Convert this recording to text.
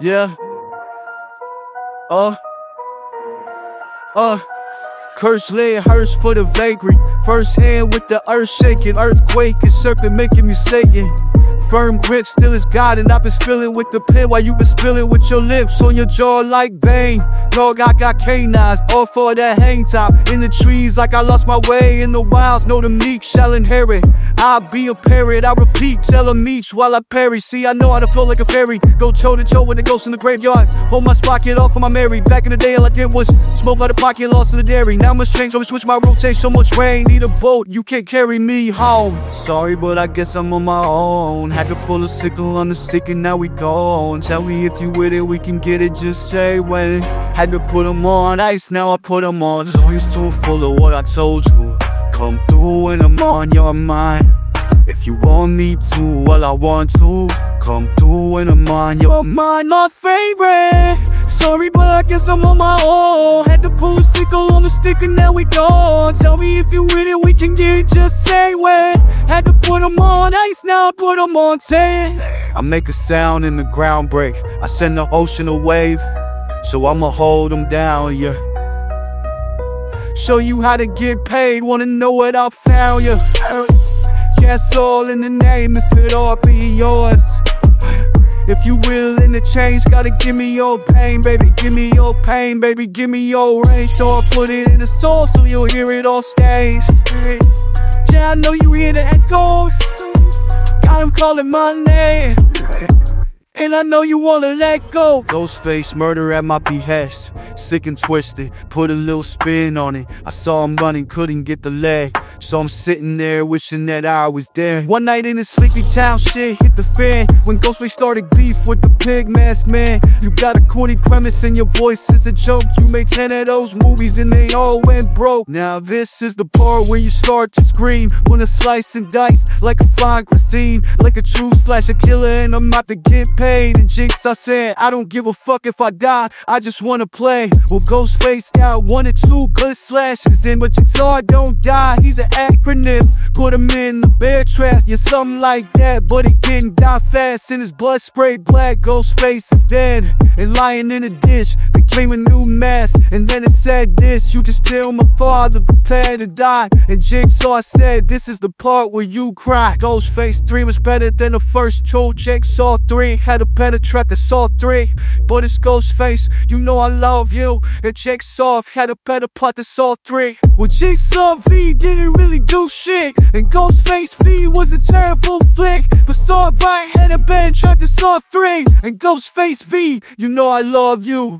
Yeah. Uh. Uh. Curse lay hearse for the vagrant. First hand with the earth shaking, earthquake and serpent making me shaking. Firm grip, still is God, and I've been spilling with the pen while you been spilling with your lips on your jaw like bane. Dog, I got canines, all for that hang top. In the trees, like I lost my way. In the wilds, know the meek shall inherit. I'll be a parrot, I repeat, tell them each while I parry. See, I know how to flow like a fairy. Go toe to toe with the ghost in the graveyard. Hold my spot, get off of my Mary. Back in the day, all I did was smoke out the pocket, lost in the dairy. Now I'm a strange, always switch my rotation. So much rain, need a boat, you can't carry me home. Sorry, but I guess I'm on my own. Had to pull a sickle on the stick and now we gone. Tell me if you with it, we can get it, just say when. Had to put 'em on ice, now I put 'em on. So you're too full of what I told you. Come through when I'm on your mind. If you want me to, well, I want to. Come through when I'm on your mind, my favorite. Sorry, but I guess I'm on my own. Had to pull a sickle on the stick and now we gone. Tell me if you with it, we can get it, just say when. Had to put 'em on ice, now I put 'em on 10. I make a sound and the ground break. I send the ocean a wave, so I'ma hold 'em down, yeah. Show you how to get paid, wanna know what I found, yeah. Yes, all in the name, it could all be yours. If you willing to change, gotta give me your pain, baby. Give me your pain, baby. Give me your range. So I put it in the soul so you'll hear it all stage. Yeah, I know you hear the echoes. Got him calling my name. And I know you wanna let go. Ghostface murder at my behest. Sick and twisted, put a little spin on it. I saw him running, couldn't get the leg. So I'm sitting there wishing that I was there. One night in the sleepy town, shit hit the fan. When Ghostface started beef with the pig mask man. You got a corny premise and your voice is a joke. You made 10 of those movies and they all went broke. Now this is the part where you start to scream. Wanna slice and dice like a fine cuisine. Like a true slasher killer and I'm about to get paid. And Jinx, I said, I don't give a fuck if I die. I just wanna play. Well, Ghostface got one or two good slashes in, but Jigsaw don't die. He's an acronym. Put him in the bear trap, yeah, something like that. But he didn't die fast, and his blood sprayed black. Ghostface is dead and lying in a dish. They claim a new mask, and then it said this: You just tell my father, prepare to die. And Jigsaw said, This is the part where you cry. Ghostface 3 was better than the first two. Jigsaw 3 had a better track than Saw 3. But it's Ghostface, you know I love you. And Jigsaw had a better part than Saw 3. Well, Jigsaw V didn't do shit. And Ghostface V was a terrible flick. But Saw right had a better track than Saw 3. And Ghostface V, you know I love you.